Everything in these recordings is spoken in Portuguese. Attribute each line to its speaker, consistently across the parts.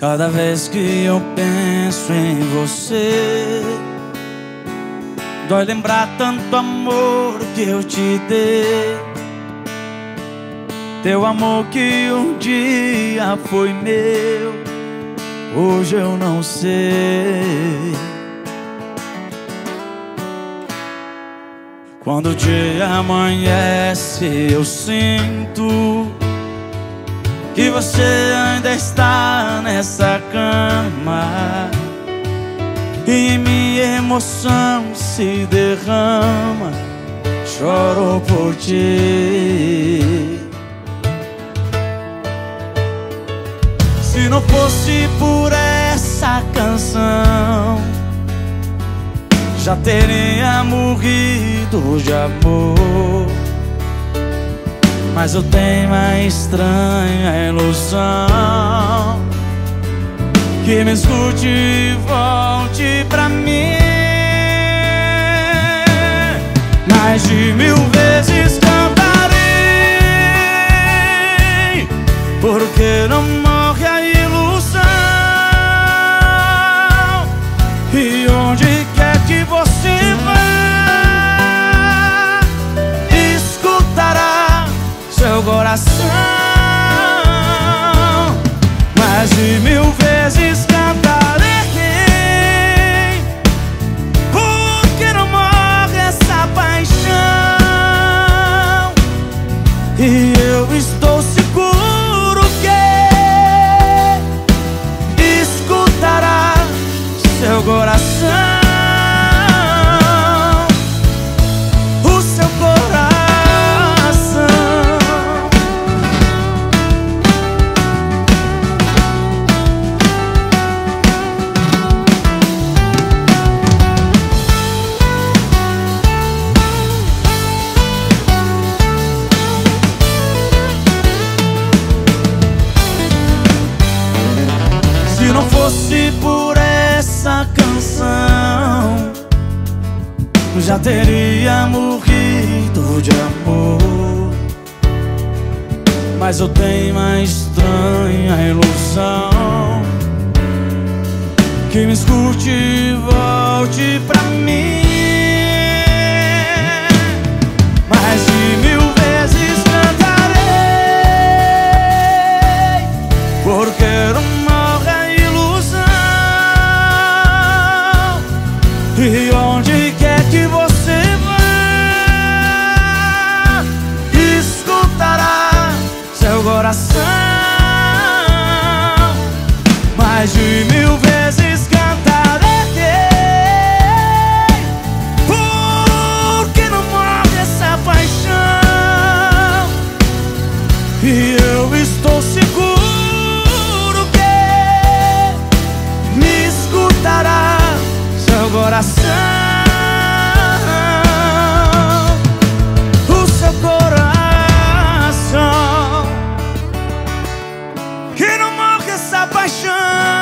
Speaker 1: Cada vez que eu penso em você, dói lembrar tanto amor que eu te dei. Teu amor que um dia foi meu, hoje eu não sei. Quando o dia amanhece, eu sinto que você ainda está nessa cama e minha emoção se derrama. Choro por ti. Se não fosse por essa canção, já teria morrido de amor. Mas eu tenho uma estranha ilusão. Que me escute e volte pra mim. Mais de mil vezes cantarei. Porque não coração. Mais de mil vezes cantarei Porque não morre essa paixão. E eu estou seguro que Escutará seu coração fosse por essa canção, já teria morrido de amor. Mas eu tenho uma estranha ilusão que me escute E eu estou seguro que me escutará seu coração, o seu coração, que não morre essa paixão.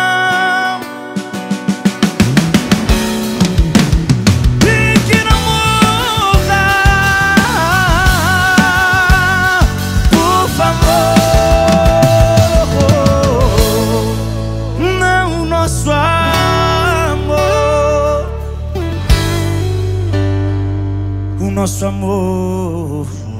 Speaker 1: Nosso amor.